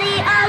body